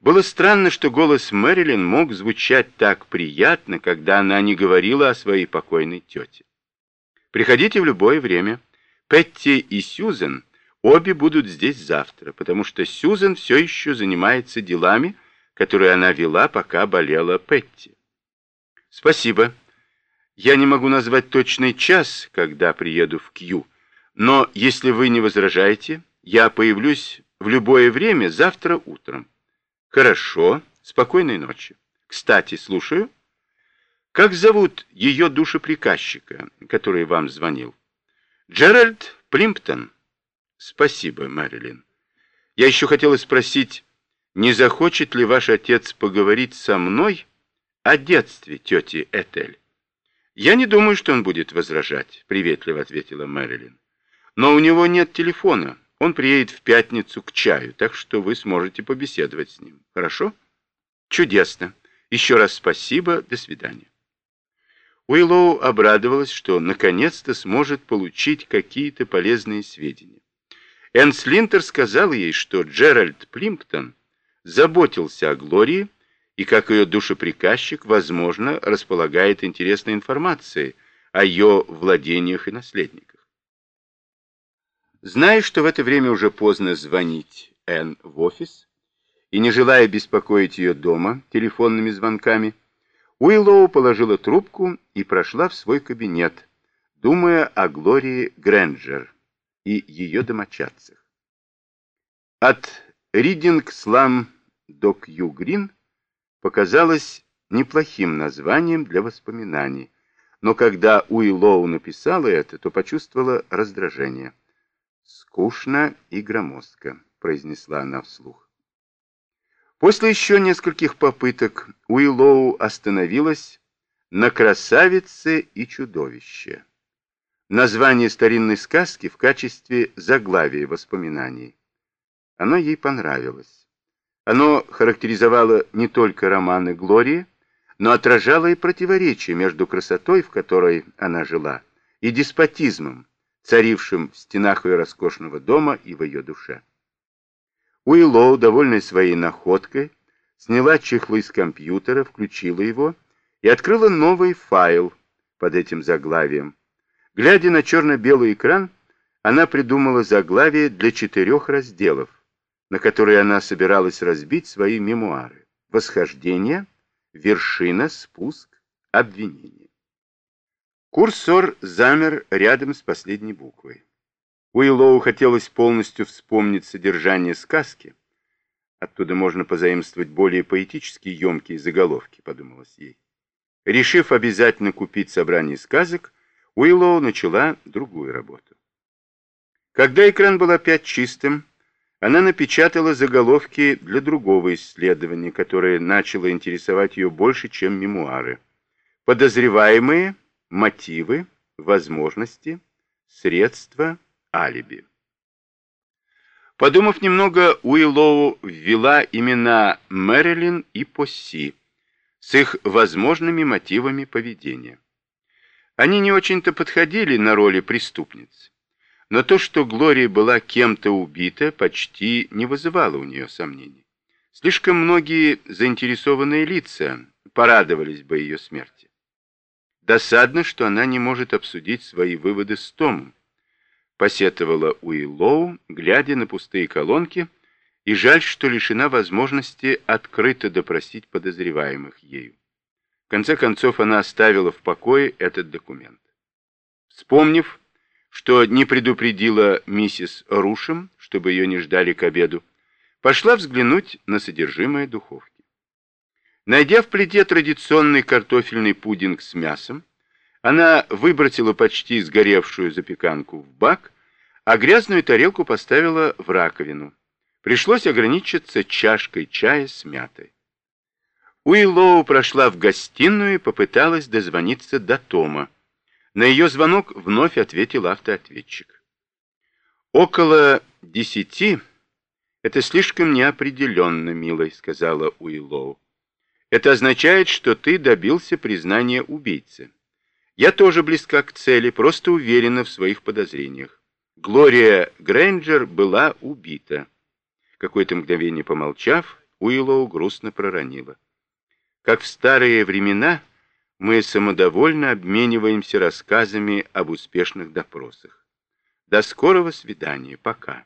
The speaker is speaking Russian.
Было странно, что голос Мэрилин мог звучать так приятно, когда она не говорила о своей покойной тете. «Приходите в любое время. Петти и Сьюзен обе будут здесь завтра, потому что Сьюзен все еще занимается делами, которые она вела, пока болела Петти». «Спасибо. Я не могу назвать точный час, когда приеду в Кью, но если вы не возражаете, я появлюсь в любое время завтра утром». Хорошо. Спокойной ночи. Кстати, слушаю. Как зовут ее душеприказчика, который вам звонил? Джеральд Плимптон. Спасибо, Мэрилин. Я еще хотела спросить, не захочет ли ваш отец поговорить со мной о детстве тети Этель? Я не думаю, что он будет возражать, приветливо ответила Мэрилин. Но у него нет телефона. Он приедет в пятницу к чаю, так что вы сможете побеседовать с ним. Хорошо? Чудесно. Еще раз спасибо. До свидания. Уиллоу обрадовалась, что наконец-то сможет получить какие-то полезные сведения. Энн Слинтер сказал ей, что Джеральд Плимптон заботился о Глории и, как ее душеприказчик, возможно, располагает интересной информацией о ее владениях и наследниках. Зная, что в это время уже поздно звонить Энн в офис, и не желая беспокоить ее дома телефонными звонками, Уиллоу положила трубку и прошла в свой кабинет, думая о Глории Грэнджер и ее домочадцах. От Ридинг-Слам до Кью-Грин показалось неплохим названием для воспоминаний, но когда Уиллоу написала это, то почувствовала раздражение. «Скучно и громоздко», — произнесла она вслух. После еще нескольких попыток Уиллоу остановилась на «Красавице и чудовище». Название старинной сказки в качестве заглавия воспоминаний. Оно ей понравилось. Оно характеризовало не только романы Глории, но отражало и противоречие между красотой, в которой она жила, и деспотизмом, царившим в стенах ее роскошного дома и в ее душе. Уиллоу, довольная своей находкой, сняла чехлы из компьютера, включила его и открыла новый файл под этим заглавием. Глядя на черно-белый экран, она придумала заглавие для четырех разделов, на которые она собиралась разбить свои мемуары. Восхождение, вершина, спуск, обвинение. Курсор замер рядом с последней буквой. Уиллоу хотелось полностью вспомнить содержание сказки. Оттуда можно позаимствовать более поэтически емкие заголовки, подумалось ей. Решив обязательно купить собрание сказок, Уиллоу начала другую работу. Когда экран был опять чистым, она напечатала заголовки для другого исследования, которое начало интересовать ее больше, чем мемуары. Подозреваемые мотивы, возможности, средства, алиби. Подумав немного, Уиллоу ввела имена Мэрилин и Посси с их возможными мотивами поведения. Они не очень-то подходили на роли преступниц, но то, что Глория была кем-то убита, почти не вызывало у нее сомнений. Слишком многие заинтересованные лица порадовались бы ее смерти. Досадно, что она не может обсудить свои выводы с Томом. Посетовала Уиллоу, глядя на пустые колонки, и жаль, что лишена возможности открыто допросить подозреваемых ею. В конце концов, она оставила в покое этот документ. Вспомнив, что не предупредила миссис Рушем, чтобы ее не ждали к обеду, пошла взглянуть на содержимое духовки. Найдя в плите традиционный картофельный пудинг с мясом, она выбросила почти сгоревшую запеканку в бак, а грязную тарелку поставила в раковину. Пришлось ограничиться чашкой чая с мятой. Уиллоу прошла в гостиную и попыталась дозвониться до Тома. На ее звонок вновь ответил автоответчик. «Около десяти — это слишком неопределенно, милой», — сказала Уиллоу. Это означает, что ты добился признания убийцы. Я тоже близка к цели, просто уверена в своих подозрениях. Глория Грэнджер была убита. Какое-то мгновение помолчав, Уиллоу грустно проронила. Как в старые времена мы самодовольно обмениваемся рассказами об успешных допросах. До скорого свидания. Пока.